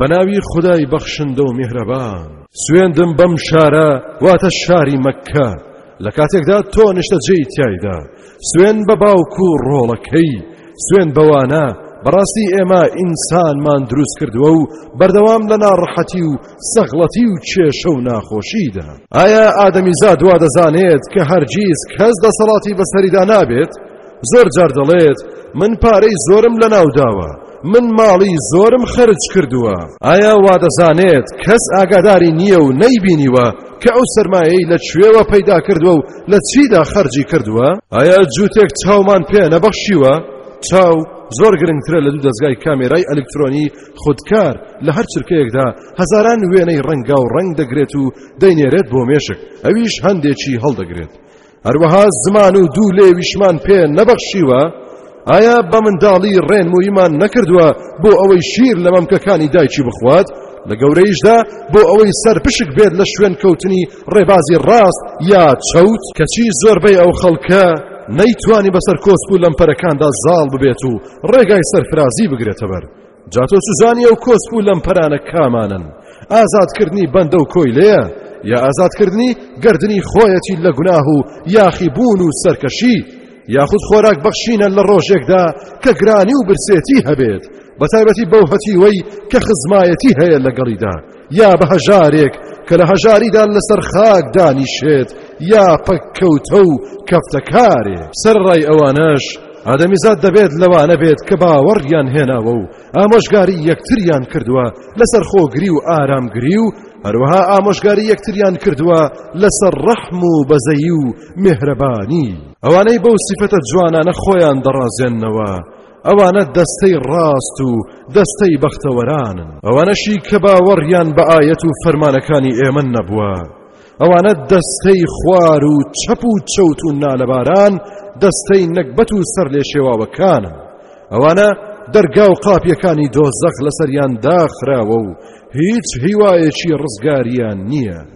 بەناوی خودای بەخشندە و میهرەبان سوێندم بەم شارە واتە شاری مەککە لە کاتێکدا تۆ نیشتە جێی تایدا سوێن بە باوک و ڕۆڵەکەی سوێن بەوانە بەڕاستی ئێمە ئینسانمان دروست کردووە و بەردەوام لە ناڕەحەتی و سەغڵەتی و کێشە و ناخۆشیدا ئایا ئادەمیزاد وا دەزانێت کە هەرگیز کەس دەسەڵاتی بەسەریدا نابێت زۆر جار دەڵێت من پارەی زۆرم لە ناوداوە من ماڵی زۆرم خەرج کردووە ئایا وا دەزانێت کەس ئاگاداری نییە و نەیبینیوە کە ئەو سرمایەی لە کوێوە پەیدا کردووە و لە چیدا خەرجی کردووە ئایا جووتێک چاومان پێ نەبەخشیوە چاو زۆر گرنگترە لە دوو دەستگای کامێرای ئەلکترۆنی خودکار لە هەر چرکەیەکدا هەزاران وێنەی ڕەنگا و ڕنگ دەگرێت و دەینێرێت بۆ مێشک ئەویش هەندێکی هەڵدەگرێت هەروەها زمان و دوو لێویشمان پێ نەبەخشیوە ئایا بە منداڵی ڕێنمویمان نەکردووە بۆ ئەوەی شیر لە مەمکەکانی دایکی بخوات لە گەورەیشدا بۆ ئەوەی سەر پشک بێت لە شوێن کەوتنی ڕێبازی ڕاست یا چەوت کەچی زۆربەی ئەو خەڵکە نەیتوانی بەسەر کۆسپ و لەمپەرەکاندا زاڵ ببێت و ڕێگای سەرفرازی بگرێتە بەر جا تۆ سوزانی ئەو کۆسپ و لەمپەرانە کامانن ئازادکردنی بەندە و کۆیلەیە یا ئازادکردنی گردنی خۆیەتی لە گوناه و یاخی بوون و سەرکەشی یاخود خۆراک بەخشینە لە ڕۆژێکدا کە گرانی و برسێتی هەبێت بەتایبەتی بەو هەتیوەی کە خزمایەتی هەیە لەگەڵیدا یا بە هەژارێک کە لە هەژاریدا لەسەر خاک دانیشێت یا پەککەوتە و کەفتەکارێ سەرڕای ئەوانەش ئادەمیزاد دەبێت لەوانە بێت کە باوەڕیان هێناوە و ئامۆژگاری یەکتریان کردووە لەسەر خۆگری و ئارامگری و هەروەها ئامۆژگاری یەکتریان کردووە لەسەر ڕەحم و بەزەیی و مهرەبانی ئەوانەی بەو سیفەتە جوانانە خۆیان دەڕازێننەوە ئەوانە دەستەی ڕاست و دەستەی بەختەوەرانن ئەوانەشی کە باوەڕیان بە ئایەت و فەرمانەکانی ئێمە نەبووە ئەوانە دەستەی خوار و چەپ و چەوت و نالەباران دەستەی نەگبەت و سەر لێ شێواوەکانن ئەوانە دەرگا و قاپیەکانی دۆزەخ لەسەریان داخراوە و هیچ هیوایەکی ڕزگاریان نییە